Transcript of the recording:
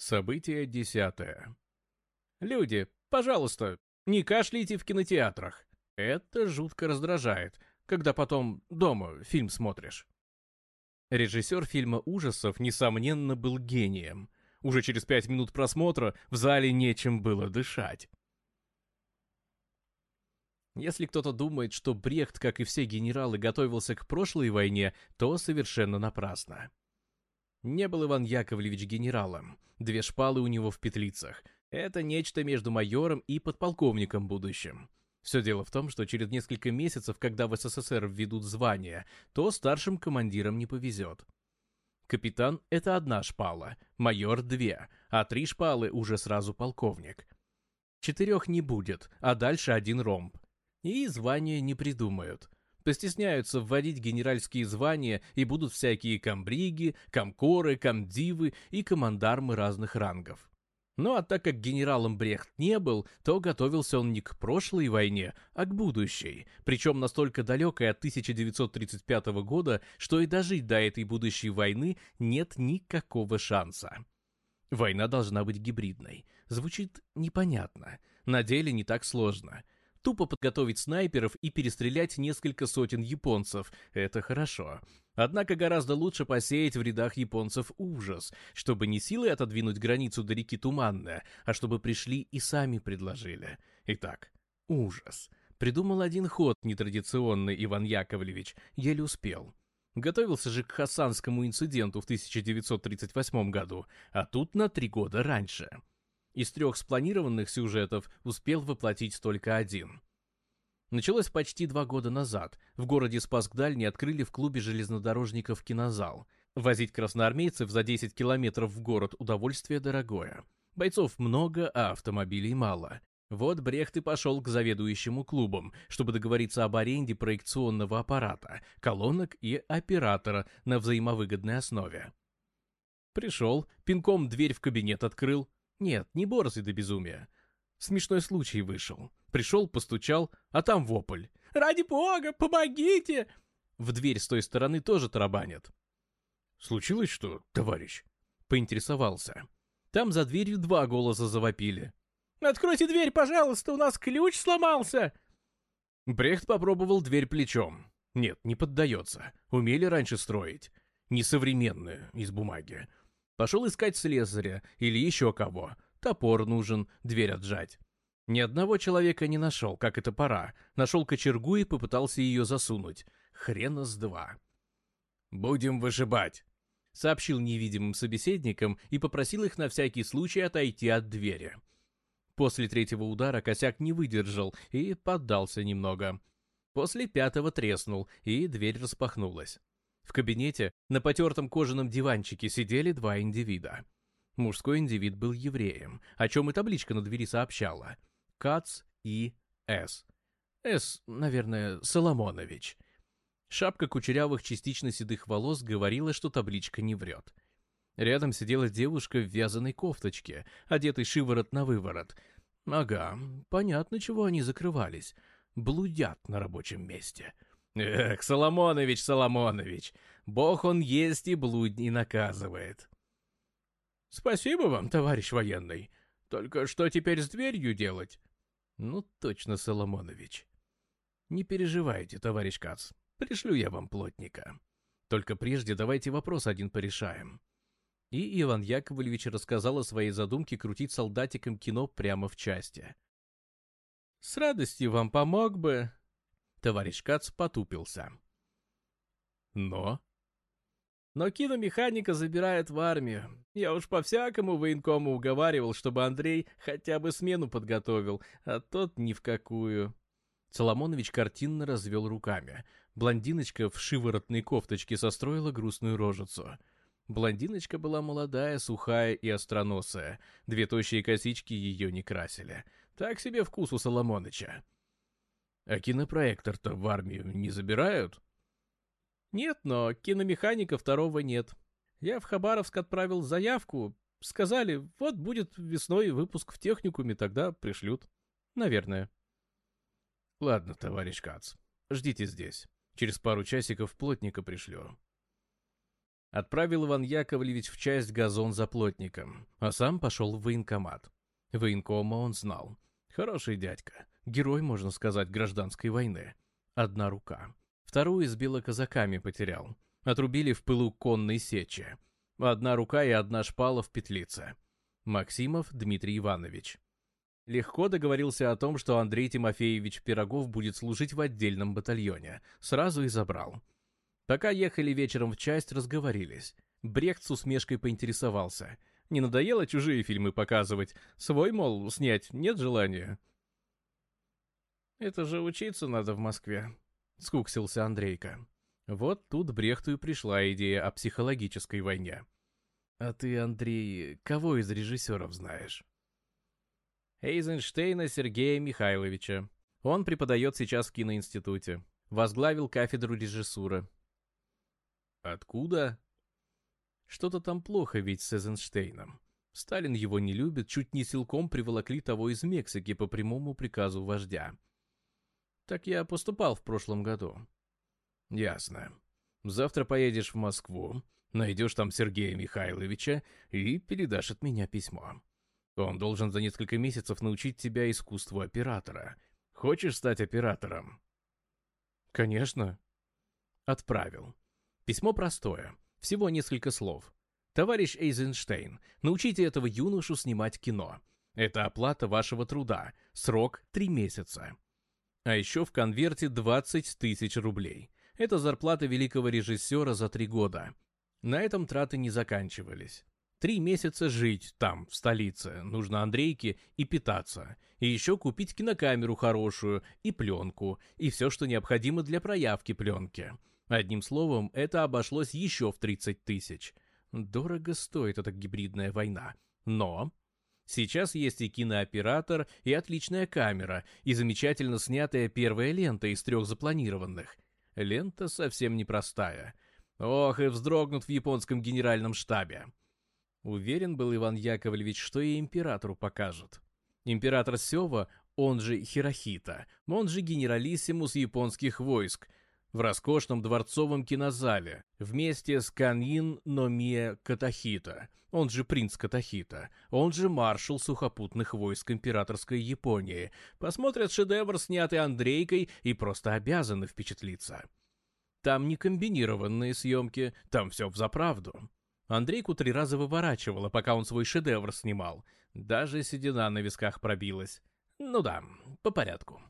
Событие десятое. Люди, пожалуйста, не кашляйте в кинотеатрах. Это жутко раздражает, когда потом дома фильм смотришь. Режиссер фильма ужасов, несомненно, был гением. Уже через пять минут просмотра в зале нечем было дышать. Если кто-то думает, что Брехт, как и все генералы, готовился к прошлой войне, то совершенно напрасно. Не был Иван Яковлевич генералом. Две шпалы у него в петлицах. Это нечто между майором и подполковником будущим. Все дело в том, что через несколько месяцев, когда в СССР введут звание, то старшим командирам не повезет. Капитан — это одна шпала, майор — две, а три шпалы уже сразу полковник. Четырех не будет, а дальше один ромб. И звание не придумают — постесняются вводить генеральские звания и будут всякие камбриги, камкоры, камдивы и командармы разных рангов. Ну а так как генералом Брехт не был, то готовился он не к прошлой войне, а к будущей, причем настолько далекой от 1935 года, что и дожить до этой будущей войны нет никакого шанса. Война должна быть гибридной. Звучит непонятно, на деле не так сложно – Тупо подготовить снайперов и перестрелять несколько сотен японцев – это хорошо. Однако гораздо лучше посеять в рядах японцев ужас, чтобы не силой отодвинуть границу до реки Туманная, а чтобы пришли и сами предложили. Итак, ужас. Придумал один ход нетрадиционный Иван Яковлевич, еле успел. Готовился же к Хасанскому инциденту в 1938 году, а тут на три года раньше. Из трех спланированных сюжетов успел воплотить только один. Началось почти два года назад. В городе Спаск-Дальний открыли в клубе железнодорожников кинозал. Возить красноармейцев за 10 километров в город – удовольствие дорогое. Бойцов много, а автомобилей мало. Вот Брехт и пошел к заведующему клубом, чтобы договориться об аренде проекционного аппарата, колонок и оператора на взаимовыгодной основе. Пришел, пинком дверь в кабинет открыл, нет, не борзый до безумия. Смешной случай вышел. Пришел, постучал, а там вопль. «Ради бога, помогите!» В дверь с той стороны тоже тарабанят. «Случилось что, товарищ?» Поинтересовался. Там за дверью два голоса завопили. «Откройте дверь, пожалуйста, у нас ключ сломался!» Брехт попробовал дверь плечом. Нет, не поддается. Умели раньше строить. Несовременная, из бумаги. Пошел искать слесаря или еще кого. Топор нужен, дверь отжать. Ни одного человека не нашел, как это пора. Нашел кочергу и попытался ее засунуть. Хрена с два. «Будем выжибать», — сообщил невидимым собеседникам и попросил их на всякий случай отойти от двери. После третьего удара косяк не выдержал и поддался немного. После пятого треснул, и дверь распахнулась. В кабинете на потертом кожаном диванчике сидели два индивида. Мужской индивид был евреем, о чем и табличка на двери сообщала. Кац и С. С, наверное, Соломонович. Шапка кучерявых частично седых волос говорила, что табличка не врет. Рядом сидела девушка в вязаной кофточке, одетый шиворот на выворот. Ага, понятно, чего они закрывались. Блудят на рабочем месте. — Эх, Соломонович, Соломонович, бог он есть и блуд не наказывает. Спасибо вам, товарищ военный. Только что теперь с дверью делать? Ну, точно, Соломонович. Не переживайте, товарищ Кац, пришлю я вам плотника. Только прежде давайте вопрос один порешаем. И Иван Яковлевич рассказал о своей задумке крутить солдатиком кино прямо в части. «С радостью вам помог бы», Товарищ Кац потупился. Но? Но киномеханика забирает в армию. Я уж по-всякому военкому уговаривал, чтобы Андрей хотя бы смену подготовил, а тот ни в какую. Соломонович картинно развел руками. Блондиночка в шиворотной кофточке состроила грустную рожицу. Блондиночка была молодая, сухая и остроносая. Две тощие косички ее не красили. Так себе вкус у Соломоныча. А кинопроектор-то в армию не забирают? Нет, но киномеханика второго нет. Я в Хабаровск отправил заявку. Сказали, вот будет весной выпуск в техникуме, тогда пришлют. Наверное. Ладно, товарищ Кац, ждите здесь. Через пару часиков плотника пришлю. Отправил Иван Яковлевич в часть газон за плотником, а сам пошел в военкомат. Военкома он знал, Хороший дядька, герой, можно сказать, гражданской войны. Одна рука. Вторую избило казаками потерял. Отрубили в пылу конной сечи. Одна рука и одна шпала в петлице. Максимов Дмитрий Иванович. Легко договорился о том, что Андрей Тимофеевич Пирогов будет служить в отдельном батальоне. Сразу и забрал. Пока ехали вечером в часть, разговорились. Брехт с усмешкой поинтересовался — не надоело чужие фильмы показывать? Свой, мол, снять нет желания?» «Это же учиться надо в Москве», — скуксился Андрейка. Вот тут Брехту и пришла идея о психологической войне. «А ты, Андрей, кого из режиссеров знаешь?» Эйзенштейна Сергея Михайловича. Он преподает сейчас в киноинституте. Возглавил кафедру режиссуры. «Откуда?» Что-то там плохо ведь с Эйзенштейном. Сталин его не любит, чуть не силком приволокли того из Мексики по прямому приказу вождя. Так я поступал в прошлом году. Ясно. Завтра поедешь в Москву, найдешь там Сергея Михайловича и передашь от меня письмо. Он должен за несколько месяцев научить тебя искусству оператора. Хочешь стать оператором? Конечно. Отправил. Письмо простое. Всего несколько слов. «Товарищ Эйзенштейн, научите этого юношу снимать кино. Это оплата вашего труда. Срок — три месяца». А еще в конверте 20 тысяч рублей. Это зарплата великого режиссера за три года. На этом траты не заканчивались. Три месяца жить там, в столице, нужно Андрейке и питаться. И еще купить кинокамеру хорошую, и пленку, и все, что необходимо для проявки пленки. Одним словом, это обошлось еще в 30 тысяч. Дорого стоит эта гибридная война. Но Сейчас есть и кинооператор, и отличная камера, и замечательно снятая первая лента из трех запланированных. Лента совсем непростая. Ох, и вздрогнут в японском генеральном штабе. Уверен был Иван Яковлевич, что и императору покажут. Император Сева, он же Хирохита, он же генералиссимус японских войск, в роскошном дворцовом кинозале вместе с Каньин Номия Катахита, он же принц Катахита, он же маршал сухопутных войск императорской Японии, посмотрят шедевр, снятый Андрейкой, и просто обязаны впечатлиться. Там не комбинированные съемки, там все взаправду. Андрейку три раза выворачивала, пока он свой шедевр снимал. Даже седина на висках пробилась. Ну да, по порядку.